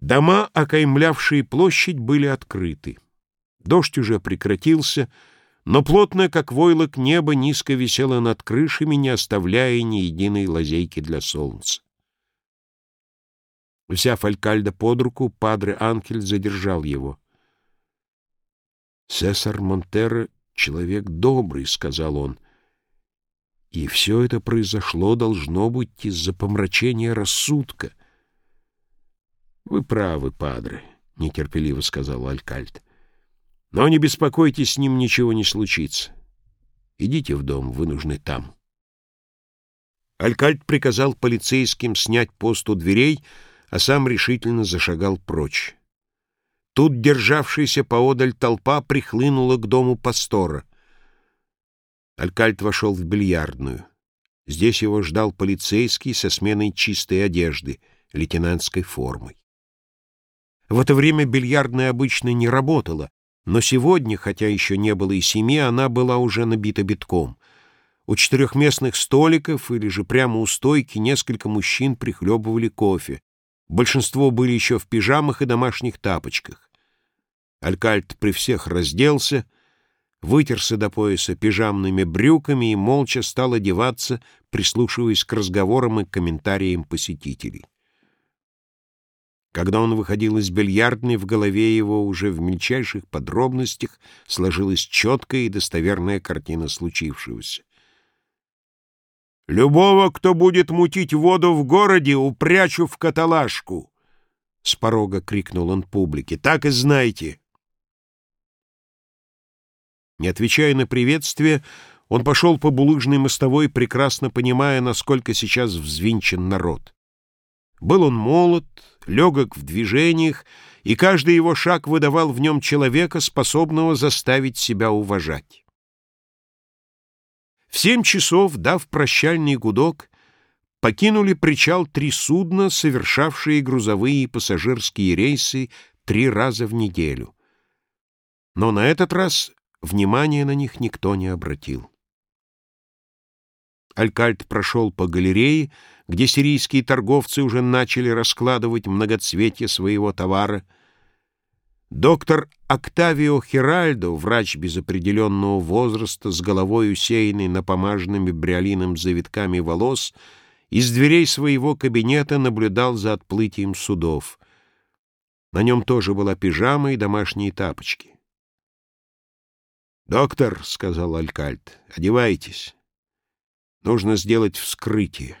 Дома, окаймлявшие площадь, были открыты. Дождь уже прекратился, но плотное, как войлок, небо низко висело над крышами, не оставляя ни единой лазейки для солнца. Взяв Алькальда под руку, Падре Анкель задержал его. «Сесар Монтеро — человек добрый», — сказал он. «И все это произошло, должно быть, из-за помрачения рассудка». «Вы правы, Падре», — нетерпеливо сказал Алькальд. «Но не беспокойтесь, с ним ничего не случится. Идите в дом, вы нужны там». Алькальд приказал полицейским снять пост у дверей, а сам решительно зашагал прочь. Тут державшаяся поодаль толпа прихлынула к дому пастора. Алькальд вошел в бильярдную. Здесь его ждал полицейский со сменой чистой одежды, лейтенантской формой. В это время бильярдная обычно не работала, но сегодня, хотя еще не было и семи, она была уже набита битком. У четырехместных столиков или же прямо у стойки несколько мужчин прихлебывали кофе. Большинство были еще в пижамах и домашних тапочках. Алькальт при всех разделся, вытерся до пояса пижамными брюками и молча стал одеваться, прислушиваясь к разговорам и комментариям посетителей. Когда он выходил из бильярдной, в голове его уже в мельчайших подробностях сложилась четкая и достоверная картина случившегося. «Любого, кто будет мутить воду в городе, упрячу в каталажку!» С порога крикнул он публике. «Так и знайте!» Не отвечая на приветствие, он пошел по булыжной мостовой, прекрасно понимая, насколько сейчас взвинчен народ. Был он молод, легок в движениях, и каждый его шаг выдавал в нем человека, способного заставить себя уважать. В семь часов, дав прощальный гудок, покинули причал три судна, совершавшие грузовые и пассажирские рейсы три раза в неделю. Но на этот раз внимания на них никто не обратил. Алькальд прошел по галерее, где сирийские торговцы уже начали раскладывать многоцветие своего товара. Доктор Октавио Хиральдо, врач без определенного возраста, с головой усеянной напомаженными бриолином завитками волос, из дверей своего кабинета наблюдал за отплытием судов. На нем тоже была пижама и домашние тапочки. «Доктор», — сказал Алькальд, — «одевайтесь». Нужно сделать вскрытие.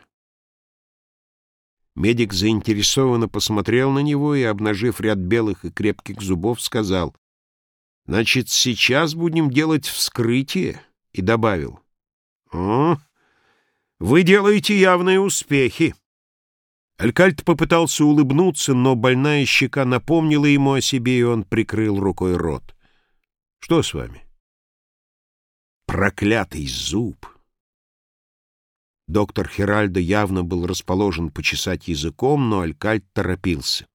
Медик заинтересованно посмотрел на него и, обнажив ряд белых и крепких зубов, сказал, «Значит, сейчас будем делать вскрытие?» и добавил, «О, вы делаете явные успехи». Алькальт попытался улыбнуться, но больная щека напомнила ему о себе, и он прикрыл рукой рот. «Что с вами?» «Проклятый зуб!» Доктор Хиральдо явно был расположен почесать языком, но Алькальд торопился.